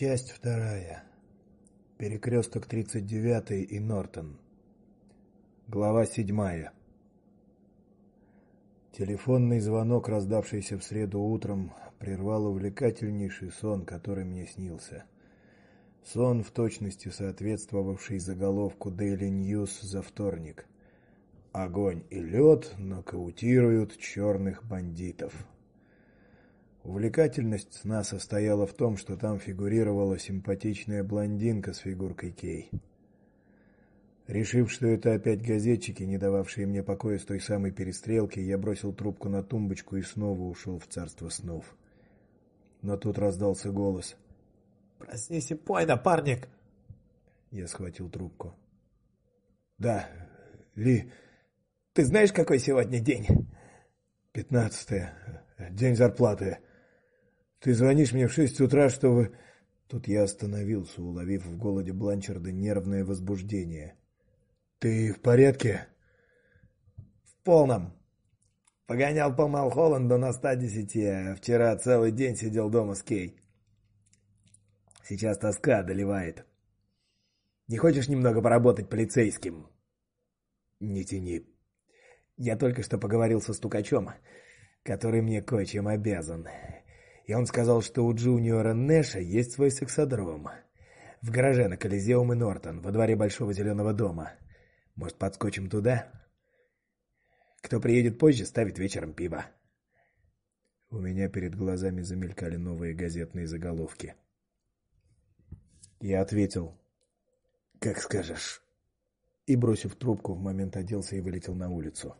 Часть вторая. Перекресток 39 и Нортон. Глава седьмая. Телефонный звонок, раздавшийся в среду утром, прервал увлекательнейший сон, который мне снился. Сон в точности соответствовавший заголовку Daily News за вторник. Огонь и лед нокаутируют черных бандитов. Увлекательность сна состояла в том, что там фигурировала симпатичная блондинка с фигуркой Кей. Решив, что это опять газетчики, не дававшие мне покоя с той самой перестрелки, я бросил трубку на тумбочку и снова ушел в царство снов. Но тут раздался голос. Проснись и пой, напарник. Я схватил трубку. Да, Ли, ты знаешь, какой сегодня день? Пятнадцатое. День зарплаты. Ты звонишь мне в шесть утра, чтобы Тут я остановился, уловив в голоде Бланчарда нервное возбуждение. Ты в порядке? В полном. Погонял по Малхолланду на 110, а вчера целый день сидел дома с Кей. Сейчас тоска одолевает. Не хочешь немного поработать полицейским? Не тяни. Я только что поговорил со стукачом, который мне кое-чем обязан. И он сказал, что у Джуниора Нэша есть свой сексодром. В гараже на Колизеум и Нортон, во дворе большого зеленого дома. Может, подскочим туда? Кто приедет позже, ставит вечером пиво. У меня перед глазами замелькали новые газетные заголовки. Я ответил: "Как скажешь". И бросив трубку, в момент оделся и вылетел на улицу.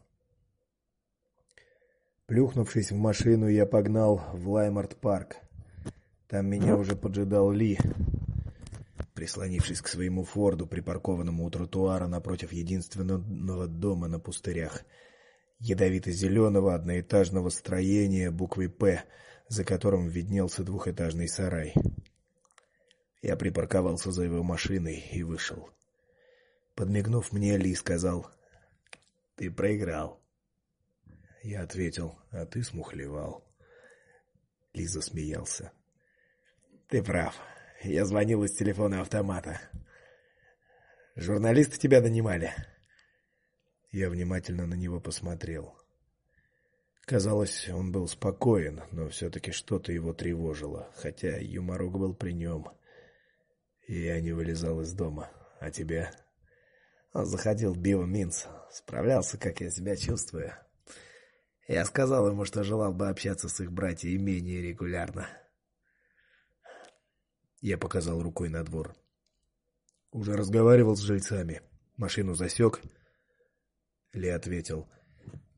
Плюхнувшись в машину, я погнал в Леймерт-парк. Там меня уже поджидал Ли, прислонившись к своему Форду, припаркованному у тротуара напротив единственного дома на пустырях. Ядовито-зеленого одноэтажного строения буквой П, за которым виднелся двухэтажный сарай. Я припарковался за его машиной и вышел. Подмигнув мне, Ли сказал: "Ты проиграл". Я ответил: "А ты смухлевал". Лиза смеялся. Ты прав. Я звонил из телефона автомата. Журналисты тебя нанимали. Я внимательно на него посмотрел. Казалось, он был спокоен, но все таки что-то его тревожило, хотя юморок был при нем. Я не вылезал из дома. А тебя? Он заходил в Био Минс, справлялся, как я себя чувствую. Я сказал ему, что желал бы общаться с их братьями менее регулярно. Я показал рукой на двор. Уже разговаривал с жильцами. Машину засек. Ли ответил: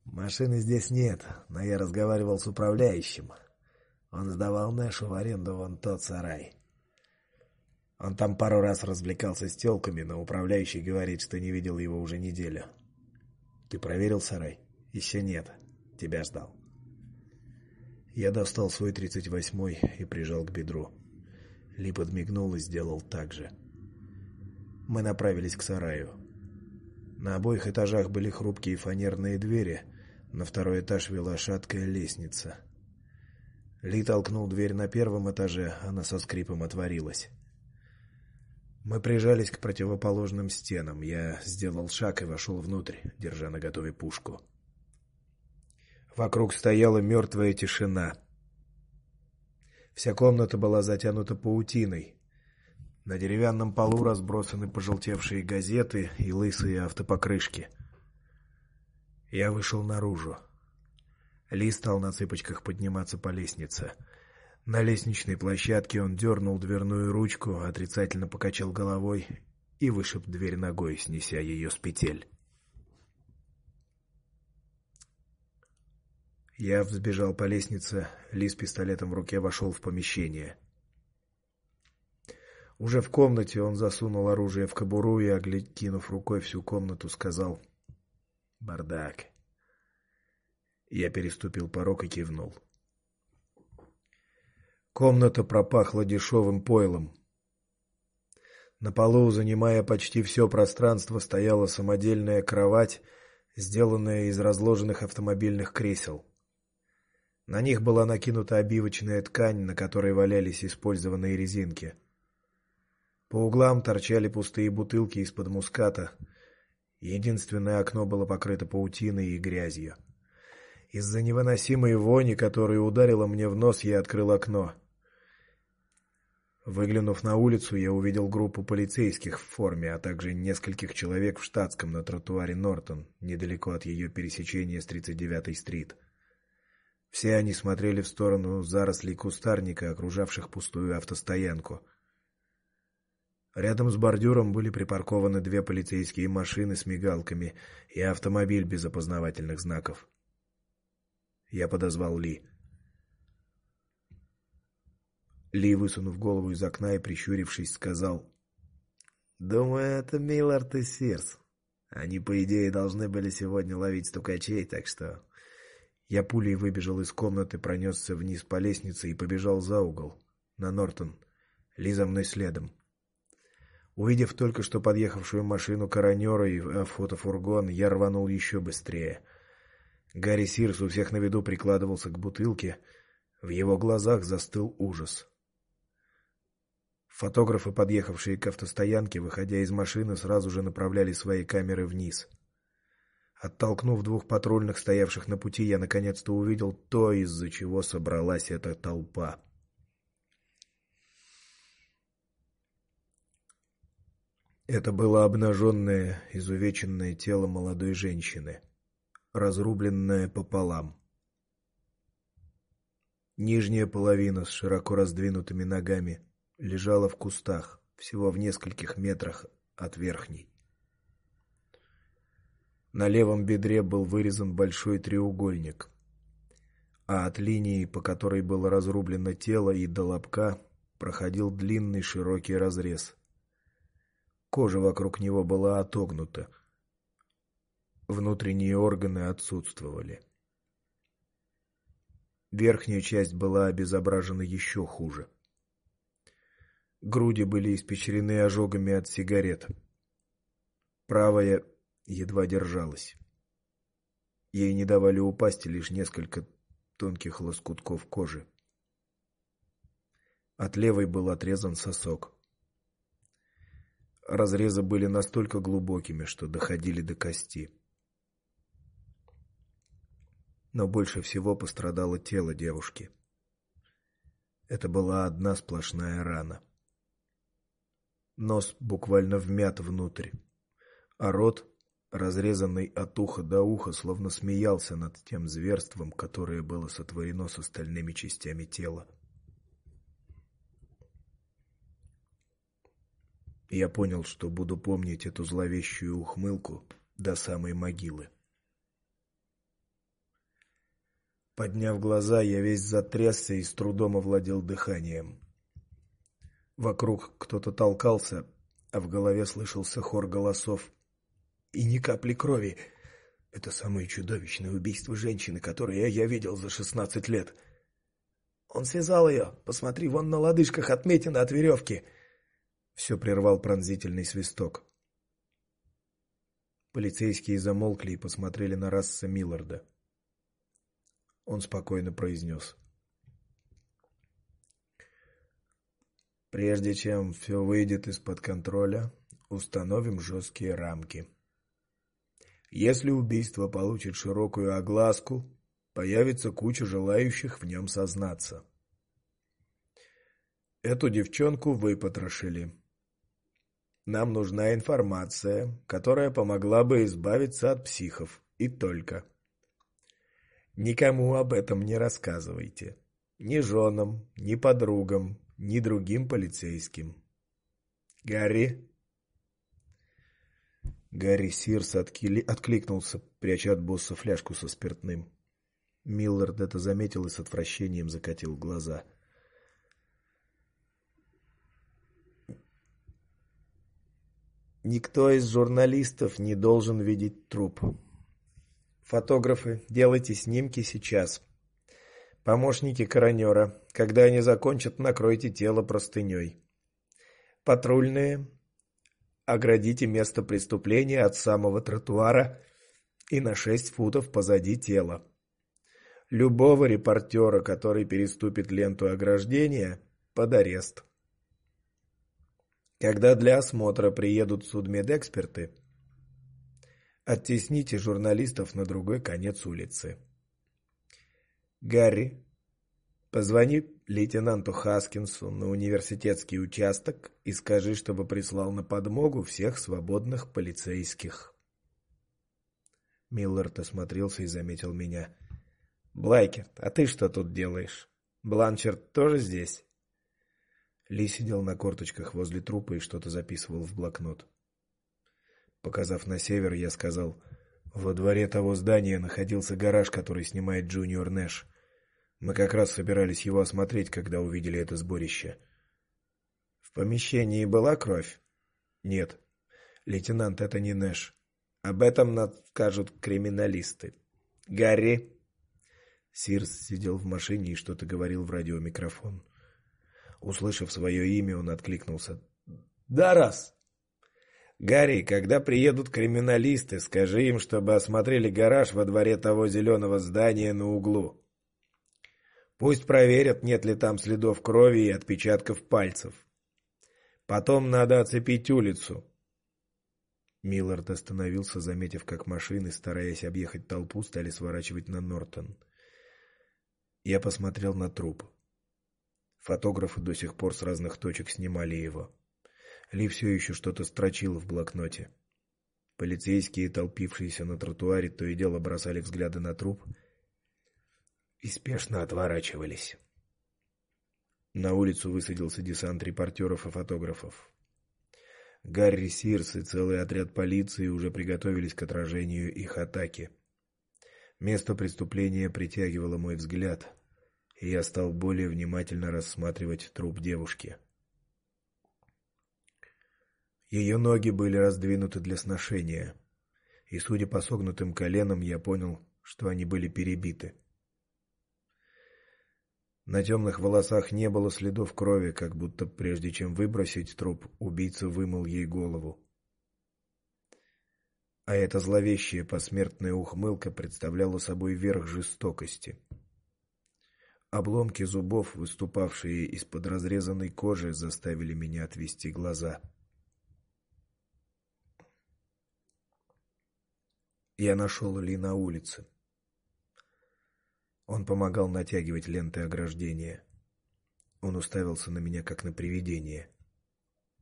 "Машины здесь нет, но я разговаривал с управляющим. Он сдавал Нэшу в аренду вон тот сарай. Он там пару раз развлекался с тёлками, но управляющий говорит, что не видел его уже неделю. Ты проверил сарай? Еще нет. Тебя ждал. Я достал свой тридцать восьмой и прижал к бедру. Ли подмигнул и сделал так же. Мы направились к сараю. На обоих этажах были хрупкие фанерные двери, на второй этаж вела шаткая лестница. Ли толкнул дверь на первом этаже, она со скрипом отворилась. Мы прижались к противоположным стенам. Я сделал шаг и вошел внутрь, держа наготове пушку. Вокруг стояла мертвая тишина. Вся комната была затянута паутиной. На деревянном полу разбросаны пожелтевшие газеты и лысые автопокрышки. Я вышел наружу. Ли стал на цыпочках подниматься по лестнице. На лестничной площадке он дернул дверную ручку, отрицательно покачал головой и вышиб дверь ногой, снеся ее с петель. Я взбежал по лестнице, Ли пистолетом в руке вошел в помещение. Уже в комнате он засунул оружие в кобуру и, оглядев рукой всю комнату, сказал: "Бардак". Я переступил порог и кивнул. Комната пропахла дешевым пойлом. На полу, занимая почти все пространство, стояла самодельная кровать, сделанная из разложенных автомобильных кресел. На них была накинута обивочная ткань, на которой валялись использованные резинки. По углам торчали пустые бутылки из-под муската. Единственное окно было покрыто паутиной и грязью. Из-за невыносимой вони, которая ударила мне в нос, я открыл окно. Выглянув на улицу, я увидел группу полицейских в форме, а также нескольких человек в штатском на тротуаре Нортон, недалеко от ее пересечения с 39-й стрит. Все они смотрели в сторону зарослей кустарника, окружавших пустую автостоянку. Рядом с бордюром были припаркованы две полицейские машины с мигалками и автомобиль без опознавательных знаков. Я подозвал Ли. Ли, высунув голову из окна и прищурившись, сказал: "Думаю, это Миллард и Сирс. Они, по идее, должны были сегодня ловить стукачей, так что я пулей выбежал из комнаты, пронесся вниз по лестнице и побежал за угол на Нортон. Ли за мной следом. Увидев только что подъехавшую машину коронера и фотофургон, я рванул еще быстрее. Гарри Сирс у всех на виду прикладывался к бутылке, в его глазах застыл ужас. Фотографы, подъехавшие к автостоянке, выходя из машины, сразу же направляли свои камеры вниз. Оттолкнув двух патрульных, стоявших на пути, я наконец-то увидел то, из-за чего собралась эта толпа. Это было обнаженное, изувеченное тело молодой женщины, разрубленное пополам. Нижняя половина с широко раздвинутыми ногами лежала в кустах, всего в нескольких метрах от верхней. На левом бедре был вырезан большой треугольник, а от линии, по которой было разрублено тело и до лобка, проходил длинный широкий разрез. Кожа вокруг него была отогнута. Внутренние органы отсутствовали. Верхняя часть была обезображена еще хуже. Груди были испещрены ожогами от сигарет. Правая едва держалась. Ей не давали упасть лишь несколько тонких лоскутков кожи. От левой был отрезан сосок. Разрезы были настолько глубокими, что доходили до кости. Но больше всего пострадало тело девушки. Это была одна сплошная рана. Нос буквально вмят внутрь, а рот, разрезанный от уха до уха, словно смеялся над тем зверством, которое было сотворено с остальными частями тела. Я понял, что буду помнить эту зловещую ухмылку до самой могилы. Подняв глаза, я весь затрясся и с трудом овладел дыханием. Вокруг кто-то толкался, а в голове слышался хор голосов. И ни капли крови. Это самое чудовищное убийство женщины, которое я видел за шестнадцать лет. Он связал ее. Посмотри, вон на лодыжках отметины от веревки. Все прервал пронзительный свисток. Полицейские замолкли и посмотрели на Расса Милларда. Он спокойно произнес. Прежде чем все выйдет из-под контроля, установим жесткие рамки. Если убийство получит широкую огласку, появится куча желающих в нем сознаться. Эту девчонку вы потрошили. Нам нужна информация, которая помогла бы избавиться от психов, и только. Никому об этом не рассказывайте. Ни женам, ни подругам, ни другим полицейским. Гарри Гарри Сирс откили... откликнулся, пряча от босса фляжку со спиртным. Миллард это заметил и с отвращением закатил глаза. Никто из журналистов не должен видеть труп. Фотографы, делайте снимки сейчас. Помощники коронера, когда они закончат, накройте тело простыней. Патрульные, оградите место преступления от самого тротуара и на шесть футов позади тела. Любого репортера, который переступит ленту ограждения, под арест. Когда для осмотра приедут судмедэксперты, оттесните журналистов на другой конец улицы. Гарри, позвони лейтенанту Хаскинсу на университетский участок и скажи, чтобы прислал на подмогу всех свободных полицейских. Миллард осмотрелся и заметил меня. Блайкерт, а ты что тут делаешь? Бланчард тоже здесь? Ли сидел на корточках возле трупа и что-то записывал в блокнот. Показав на север, я сказал: "Во дворе того здания находился гараж, который снимает Джуниор Нэш. Мы как раз собирались его осмотреть, когда увидели это сборище. В помещении была кровь? Нет. Лейтенант, это не Нэш. Об этом нам скажут криминалисты. Гарри Сирс сидел в машине и что-то говорил в радиомикрофон. Услышав свое имя, он откликнулся: "Да раз. Гарри, когда приедут криминалисты, скажи им, чтобы осмотрели гараж во дворе того зеленого здания на углу. Пусть проверят, нет ли там следов крови и отпечатков пальцев. Потом надо оцепить улицу. Миллард остановился, заметив, как машины, стараясь объехать толпу, стали сворачивать на Нортон. Я посмотрел на труп. Фотографы до сих пор с разных точек снимали его. Ли все еще что-то строчил в блокноте. Полицейские, толпившиеся на тротуаре, то и дело бросали взгляды на труп и спешно отворачивались. На улицу высадился десант репортеров и фотографов. Гарри Сирс и целый отряд полиции уже приготовились к отражению их атаки. Место преступления притягивало мой взгляд, и я стал более внимательно рассматривать труп девушки. Ее ноги были раздвинуты для сношения, и, судя по согнутым коленам, я понял, что они были перебиты. На темных волосах не было следов крови, как будто прежде чем выбросить труп, убийца вымыл ей голову. А эта зловещая посмертная ухмылка представляла собой верх жестокости. Обломки зубов, выступавшие из-под разрезанной кожи, заставили меня отвести глаза. Я нашел Ли на улице. Он помогал натягивать ленты ограждения. Он уставился на меня как на привидение.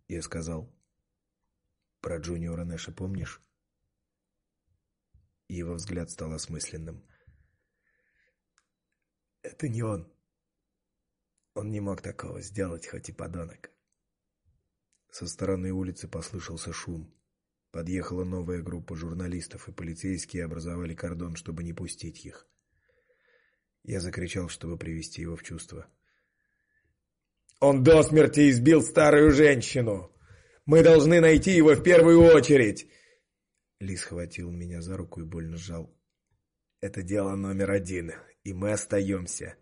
Я сказал: "Про Джуниора Нэша помнишь?" Его взгляд стал осмысленным. Это не он. Он не мог такого сделать, хоть и подонок. Со стороны улицы послышался шум. Подъехала новая группа журналистов, и полицейские образовали кордон, чтобы не пустить их. Я закричал, чтобы привести его в чувство. Он до смерти избил старую женщину. Мы должны найти его в первую очередь. Ли схватил меня за руку и больно сжал. Это дело номер один, и мы остаемся.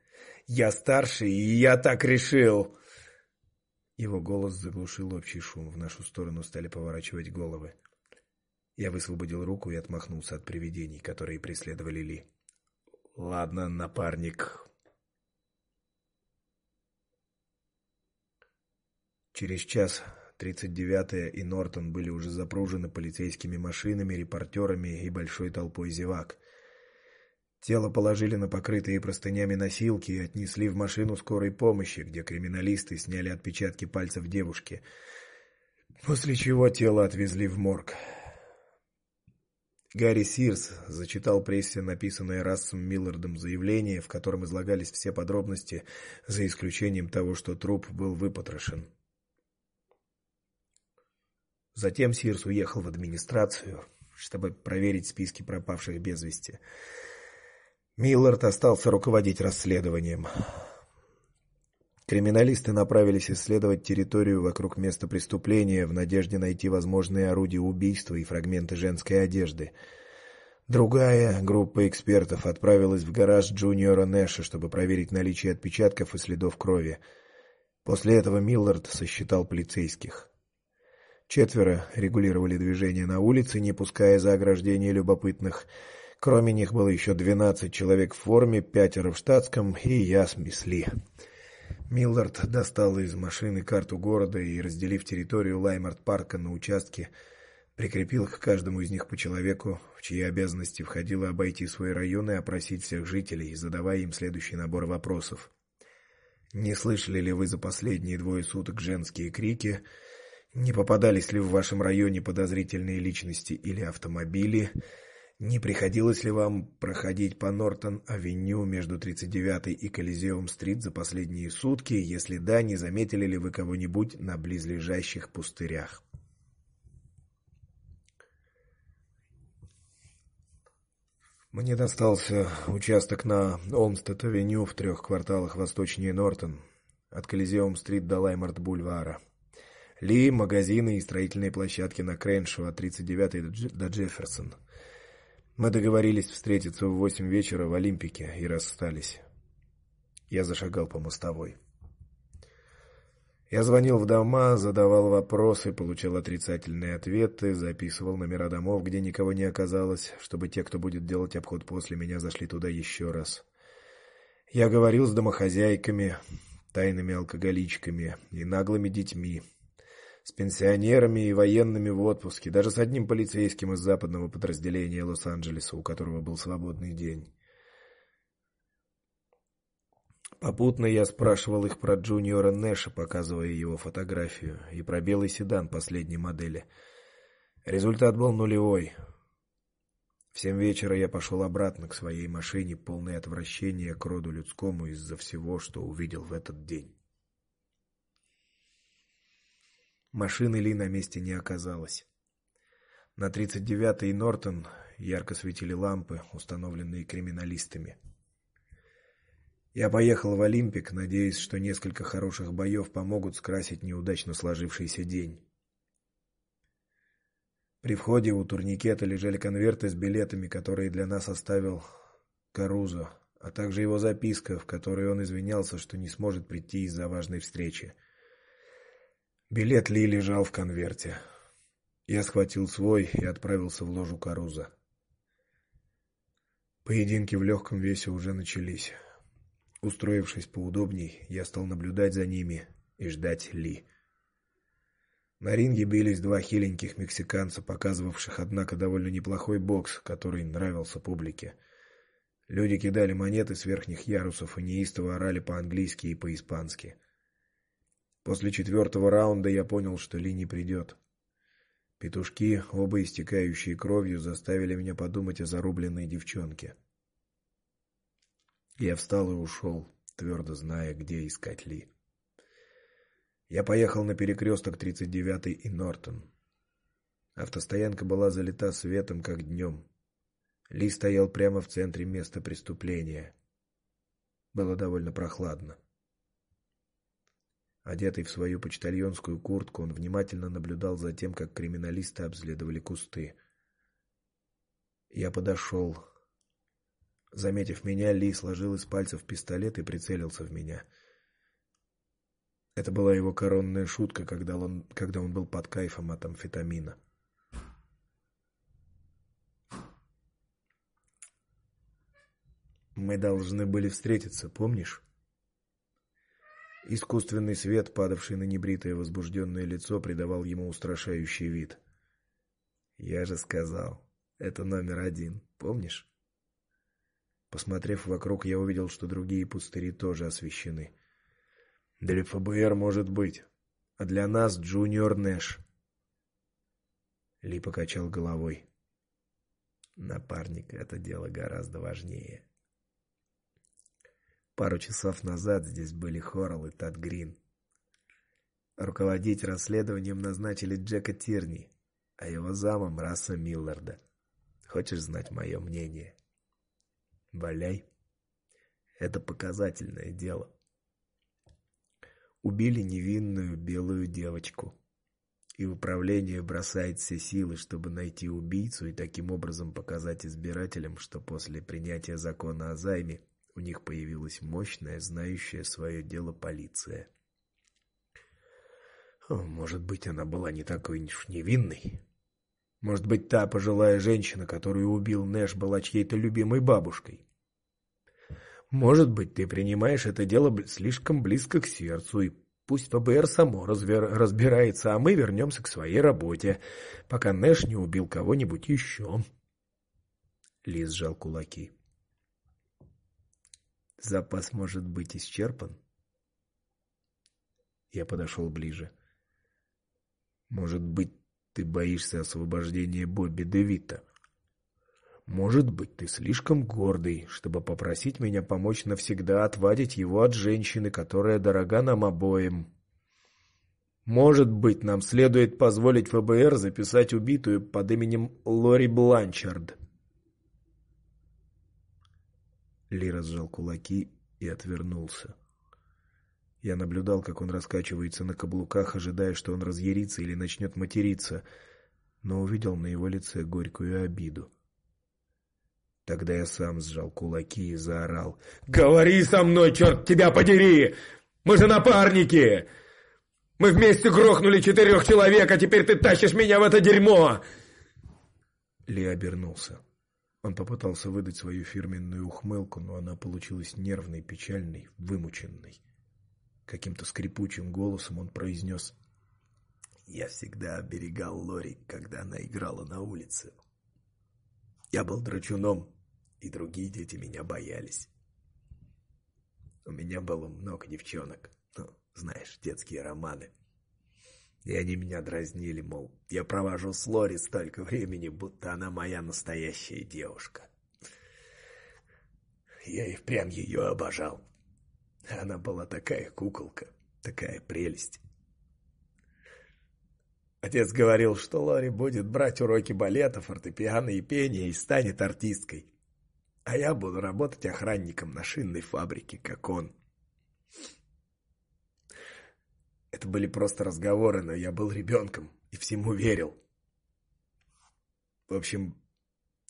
Я старший, и я так решил. Его голос заглушил общий шум. В нашу сторону стали поворачивать головы. Я высвободил руку и отмахнулся от привидений, которые преследовали Ли. Ладно, напарник. Через час 39-я и Нортон были уже запружены полицейскими машинами, репортерами и большой толпой зевак. Тело положили на покрытые простынями носилки и отнесли в машину скорой помощи, где криминалисты сняли отпечатки пальцев девушки. После чего тело отвезли в морг. Гарри Сирс зачитал прессе написанное Рассом Миллардом заявление, в котором излагались все подробности, за исключением того, что труп был выпотрошен. Затем Сирс уехал в администрацию, чтобы проверить списки пропавших без вести. Миллард остался руководить расследованием. Криминалисты направились исследовать территорию вокруг места преступления в надежде найти возможные орудия убийства и фрагменты женской одежды. Другая группа экспертов отправилась в гараж Джуниора Нэша, чтобы проверить наличие отпечатков и следов крови. После этого Миллард сосчитал полицейских. Четверо регулировали движение на улице, не пуская за ограждение любопытных. Кроме них было еще двенадцать человек в форме, пятеро в штатском и я с Мисли. Миллард достал из машины карту города и, разделив территорию Лаймарт-парка на участки, прикрепил к каждому из них по человеку, в чьи обязанности входило обойти свой район и опросить всех жителей, задавая им следующий набор вопросов. Не слышали ли вы за последние двое суток женские крики? Не попадались ли в вашем районе подозрительные личности или автомобили? Не приходилось ли вам проходить по Нортон-авеню между 39-й и Колизеум-стрит за последние сутки? Если да, не заметили ли вы кого-нибудь на близлежащих пустырях? Мне достался участок на Олмстед-авеню в трех кварталах восточнее Нортон, от Колизеум-стрит до Лаймарт-бульвара. Ли, магазины и строительные площадки на Креншоу от 39-й до Джефферсон. Мы договорились встретиться в восемь вечера в Олимпике и расстались. Я зашагал по мостовой. Я звонил в дома, задавал вопросы, получал отрицательные ответы, записывал номера домов, где никого не оказалось, чтобы те, кто будет делать обход после меня, зашли туда еще раз. Я говорил с домохозяйками, тайными алкоголичками и наглыми детьми с пенсионерами и военными в отпуске, даже с одним полицейским из западного подразделения Лос-Анджелеса, у которого был свободный день. Попутно я спрашивал их про Джуниора Нэша, показывая его фотографию, и про белый седан последней модели. Результат был нулевой. В семь вечера я пошел обратно к своей машине, полный отвращения к роду людскому из-за всего, что увидел в этот день. Машины Ли на месте не оказалось. На 39-й Нортон ярко светили лампы, установленные криминалистами. Я поехал в Олимпик, надеясь, что несколько хороших боев помогут скрасить неудачно сложившийся день. При входе у турникета лежали конверты с билетами, которые для нас оставил Карузо, а также его записка, в которой он извинялся, что не сможет прийти из-за важной встречи. Билет Ли лежал в конверте. Я схватил свой и отправился в ложу Каруза. Поединки в легком весе уже начались. Устроившись поудобней, я стал наблюдать за ними и ждать Ли. На ринге бились два хиленьких мексиканца, показывавших однако довольно неплохой бокс, который нравился публике. Люди кидали монеты с верхних ярусов и неистово орали по-английски и по-испански. После четвертого раунда я понял, что Ли не придет. Петушки, оба истекающие кровью, заставили меня подумать о зарубленной девчонке. Я встал и ушел, твердо зная, где искать Ли. Я поехал на перекресток 39-й и Нортон. Автостоянка была залита светом, как днем. Ли стоял прямо в центре места преступления. Было довольно прохладно. Одетый в свою почтальонскую куртку, он внимательно наблюдал за тем, как криминалисты обследовали кусты. Я подошел. Заметив меня, Ли сложил из пальцев пистолет и прицелился в меня. Это была его коронная шутка, когда он когда он был под кайфом от амфетамина. Мы должны были встретиться, помнишь? Искусственный свет, падавший на небритое возбужденное лицо, придавал ему устрашающий вид. Я же сказал, это номер один, помнишь? Посмотрев вокруг, я увидел, что другие пустыри тоже освещены. Для ФБР может быть, а для нас Джуниор Нэш. Ли покачал головой. Напарник это дело гораздо важнее. Пару часов назад здесь были Хорл и Тад Грин. Руководить расследованием назначили Джека Тирни, а его замом Расса Милларда. Хочешь знать мое мнение? Валяй. Это показательное дело. Убили невинную белую девочку. И управление бросает все силы, чтобы найти убийцу и таким образом показать избирателям, что после принятия закона о займе у них появилась мощная, знающая свое дело полиция. Может быть, она была не такой уж невинной. Может быть, та пожилая женщина, которую убил Нэш, была чьей-то любимой бабушкой. Может быть, ты принимаешь это дело слишком близко к сердцу, и пусть ФБР само разбирается, а мы вернемся к своей работе, пока Нэш не убил кого-нибудь еще. Лис сжал кулаки. Запас может быть исчерпан. Я подошел ближе. Может быть, ты боишься освобождения Бобби Девита? Может быть, ты слишком гордый, чтобы попросить меня помочь навсегда отвадить его от женщины, которая дорога нам обоим. Может быть, нам следует позволить ФБР записать убитую под именем Лори Бланчард. Ли разжал кулаки и отвернулся. Я наблюдал, как он раскачивается на каблуках, ожидая, что он разъярится или начнет материться, но увидел на его лице горькую обиду. Тогда я сам сжал кулаки и заорал: "Говори со мной, черт тебя подери! Мы же напарники! Мы вместе грохнули четырех человек, а теперь ты тащишь меня в это дерьмо!" Ли обернулся. Он попытался выдать свою фирменную ухмылку, но она получилась нервной, печальной, вымученной. Каким-то скрипучим голосом он произнес: "Я всегда оберегал Лори, когда она играла на улице. Я был драчуном, и другие дети меня боялись. У меня было много девчонок, ну, знаешь, детские романы. И они меня дразнили, мол, я провожу с Лори столько времени, будто она моя настоящая девушка. Я и впрямь ее обожал. Она была такая куколка, такая прелесть. Отец говорил, что Лори будет брать уроки балета, фортепиано и пения и станет артисткой а я буду работать охранником на шинной фабрике, как он. Это были просто разговоры, но я был ребенком и всему верил. В общем,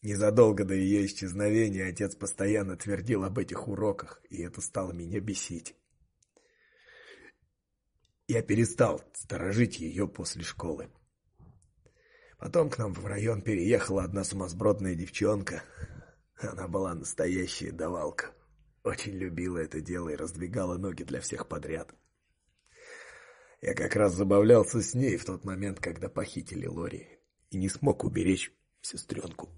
незадолго до ее исчезновения отец постоянно твердил об этих уроках, и это стало меня бесить. Я перестал сторожить ее после школы. Потом к нам в район переехала одна сумасбродная девчонка, она была настоящая давалка. Очень любила это дело и раздвигала ноги для всех подряд. Я как раз забавлялся с ней в тот момент, когда похитили Лори, и не смог уберечь сестренку.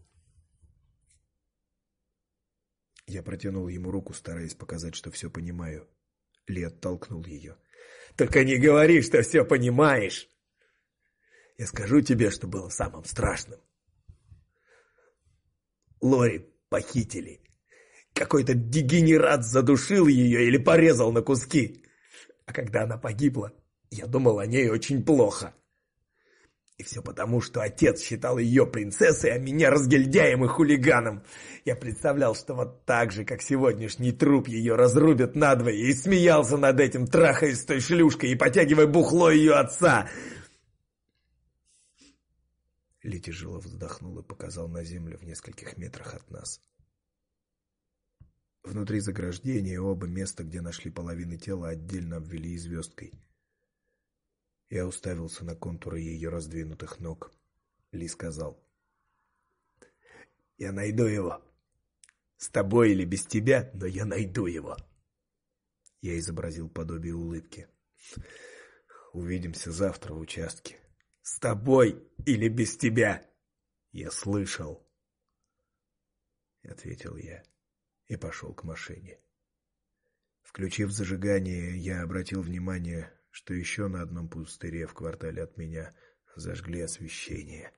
Я протянул ему руку, стараясь показать, что все понимаю. Ли оттолкнул ее. «Только не говори, что все понимаешь! Я скажу тебе, что было самым страшным. Лори похитили. Какой-то дегенерат задушил ее или порезал на куски. А когда она погибла, я думал о ней очень плохо. И все потому, что отец считал ее принцессой, а меня разгильдяем и хулиганом. Я представлял, что вот так же, как сегодняшний труп ее разрубят надвое, и смеялся над этим, трахаясь с той шлюшкой и потягивая бухло ее отца. Ли тяжело вздохнул и показал на землю в нескольких метрах от нас. Внутри заграждения оба места, где нашли половины тела, отдельно обвели звездкой. Я уставился на контуры ее раздвинутых ног. Ли сказал: "Я найду его. С тобой или без тебя, но я найду его". Я изобразил подобие улыбки. Увидимся завтра в участке. С тобой или без тебя? Я слышал, ответил я и пошел к машине. Включив зажигание, я обратил внимание, что еще на одном пустыре в квартале от меня зажгли освещение.